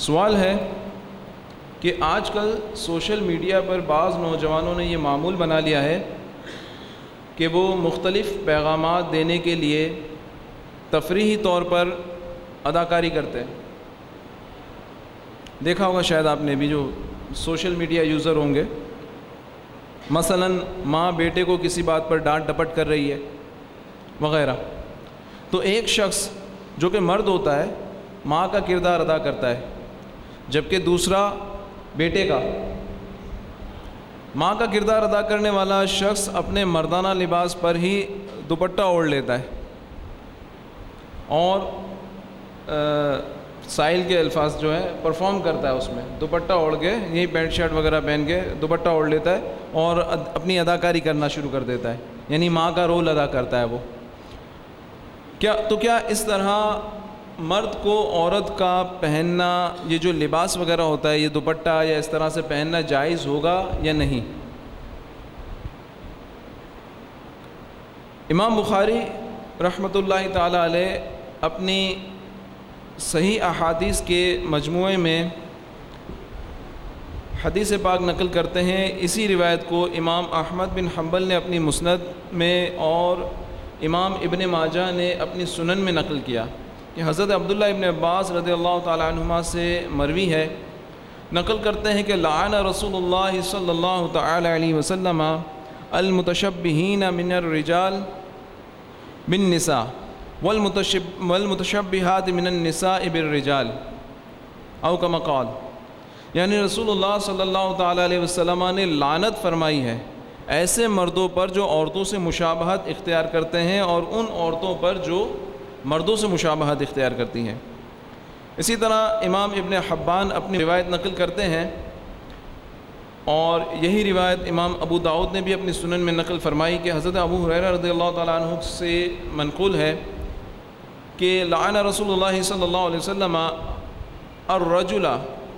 سوال ہے کہ آج کل سوشل میڈیا پر بعض نوجوانوں نے یہ معمول بنا لیا ہے کہ وہ مختلف پیغامات دینے کے لیے تفریحی طور پر اداکاری کرتے ہیں۔ دیکھا ہوگا شاید آپ نے بھی جو سوشل میڈیا یوزر ہوں گے۔ مثلا ماں بیٹے کو کسی بات پر ڈانٹ ڈپٹ کر رہی ہے وغیرہ۔ تو ایک شخص جو کہ مرد ہوتا ہے، ماں کا کردار ادا کرتا ہے۔ جبکہ دوسرا بیٹے کا۔ ماں کا کردار ادا کرنے والا شخص اپنے مردانہ لباس پر ہی دوپٹہ اوڑھ لیتا ہے۔ اور سائل کے الفاظ جو ہے پرفارم کرتا ہے اس میں۔ دوپٹہ اوڑھ کے، یہی پینٹ شرٹ وغیرہ پہن کے دوپٹہ اوڑھ لیتا ہے اور اپنی اداکاری کرنا شروع کر دیتا ہے۔ یعنی ماں کا رول ادا کرتا ہے وہ۔ کیا، تو کیا اس طرح مرد کو عورت کا پہننا، یہ جو لباس وغیرہ ہوتا ہے، یہ دوپٹہ یا اس طرح سے پہننا جائز ہوگا یا نہیں؟ امام بخاری رحمۃ اللہ تعالیٰ علیہ اپنی صحیح احادیث کے مجموعے میں حدیث پاک نقل کرتے ہیں۔ اسی روایت کو امام احمد بن حنبل نے اپنی مسند میں اور امام ابن ماجہ نے اپنی سنن میں نقل کیا۔ کہ حضرت عبداللہ ابن عباس رضی اللہ تعالیٰ عنہما سے مروی ہے۔ نقل کرتے ہیں کہ لعن رسول اللہ صلی اللہ تعالیٰ علیہ وسلم المتشبہین من الرجال بن نسا والمتشبہات من النساء بالرجال، او کما قال۔ یعنی رسول اللہ صلی اللہ تعالیٰ علیہ وسلم نے لعنت فرمائی ہے۔ ایسے مردوں پر جو عورتوں سے مشابہت اختیار کرتے ہیں اور ان عورتوں پر جو مردوں سے مشابہت اختیار کرتی ہیں۔ اسی طرح امام ابن حبان اپنی روایت نقل کرتے ہیں اور یہی روایت امام ابو داود نے بھی اپنی سنن میں نقل فرمائی کہ حضرت ابو حریر رضی اللہ تعالیٰ عنہ سے منقول ہے کہ لعن رسول اللہ صلی اللہ علیہ وسلم الرجل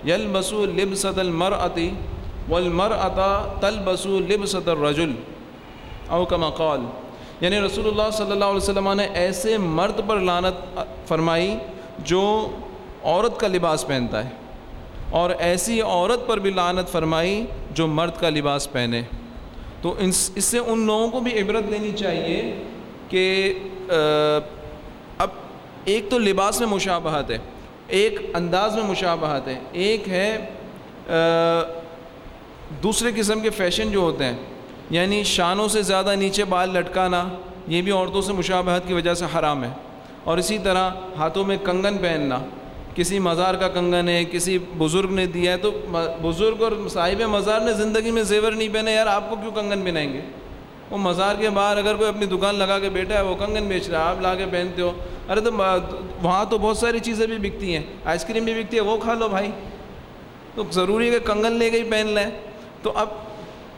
یلبس لبسۃ المرأة والمرأة تلبس لبسۃ الرجل، او کما قال۔ یعنی رسول اللہ صلی اللہ علیہ وسلم نے ایسے مرد پر لانت فرمائی جو عورت کا لباس پہنتا ہے اور ایسی عورت پر بھی لانت فرمائی جو مرد کا لباس پہنے تو اس سے ان لوگوں کو بھی عبرت لینی چاہیے کہ اب ایک تو لباس میں مشابہت ہے، ایک انداز میں مشابہت ہے، ایک ہے دوسرے قسم کے فیشن جو ہوتے ہیں یعنی شانوں سے زیادہ نیچے بال لٹکانا، یہ بھی عورتوں سے مشابہت کی وجہ سے حرام ہے۔ اور اسی طرح ہاتھوں میں کنگن پہننا، کسی مزار کا کنگن ہے، کسی بزرگ نے دیا ہے، تو بزرگ اور صاحب مزار نے زندگی میں زیور نہیں پہنے، یار آپ کو کیوں کنگن پہنائیں گے؟ وہ مزار کے باہر اگر کوئی اپنی دکان لگا کے بیٹھا ہے، وہ کنگن بیچ رہا ہے، آپ لا کے پہنتے ہو۔ ارے تو وہاں تو بہت ساری چیزیں بھی بکتی ہیں، آئس کریم بھی بکتی ہے، وہ کھا لو بھائی۔ تو ضروری ہے کہ کنگن لے کے ہی پہن لیں۔ تو اب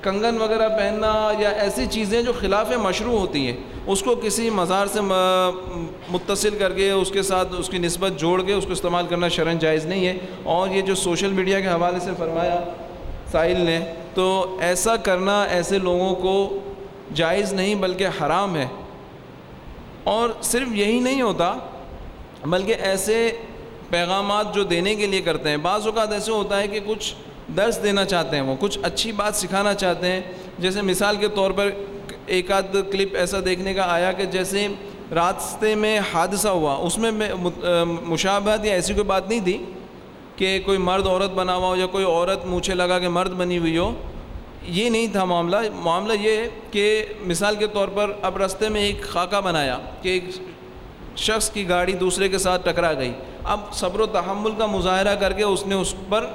کنگن وغیرہ پہننا یا ایسی چیزیں جو خلاف مشروع ہوتی ہیں، اس کو کسی مزار سے متصل کر کے، اس کے ساتھ اس کی نسبت جوڑ کے، اس کو استعمال کرنا شرن جائز نہیں ہے۔ اور یہ جو سوشل میڈیا کے حوالے سے فرمایا ساحل نے، تو ایسا کرنا ایسے لوگوں کو جائز نہیں، بلکہ حرام ہے۔ اور صرف یہی نہیں ہوتا، بلکہ ایسے پیغامات جو دینے کے لیے کرتے ہیں۔ بعض اوقات ایسے ہوتا ہے کہ کچھ درس دینا چاہتے ہیں وہ، کچھ اچھی بات سکھانا چاہتے ہیں۔ جیسے مثال کے طور پر ایک آدھ کلپ ایسا دیکھنے کا آیا کہ جیسے راستے میں حادثہ ہوا، اس میں مشابہت یا ایسی کوئی بات نہیں تھی کہ کوئی مرد عورت بنا ہوا ہو یا کوئی عورت مونچھے لگا کے مرد بنی ہوئی ہو۔ یہ نہیں تھا معاملہ۔ معاملہ یہ کہ مثال کے طور پر اب رستے میں ایک خاکہ بنایا کہ ایک شخص کی گاڑی دوسرے کے ساتھ ٹکرا گئی۔ اب صبر و تحمل کا مظاہرہ کر کے اس نے اس پر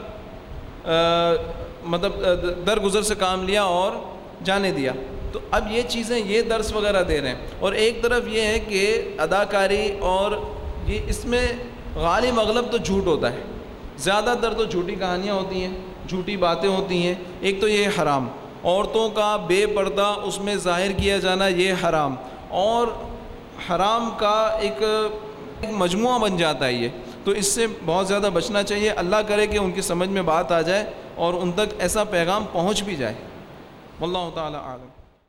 مطلب درگزر سے کام لیا اور جانے دیا۔ تو اب یہ چیزیں، یہ درس وغیرہ دے رہے ہیں۔ اور ایک طرف یہ ہے کہ اداکاری اور یہ اس میں غالب اغلب تو جھوٹ ہوتا ہے۔ زیادہ تر تو جھوٹی کہانیاں ہوتی ہیں، جھوٹی باتیں ہوتی ہیں۔ ایک تو یہ حرام، عورتوں کا بے پردہ اس میں ظاہر کیا جانا یہ حرام۔ اور حرام کا ایک مجموعہ بن جاتا ہے یہ۔ تو اس سے بہت زیادہ بچنا چاہیے۔ اللہ کرے کہ ان کی سمجھ میں بات آ جائے اور ان تک ایسا پیغام پہنچ بھی جائے۔ واللہ تعالی عالم۔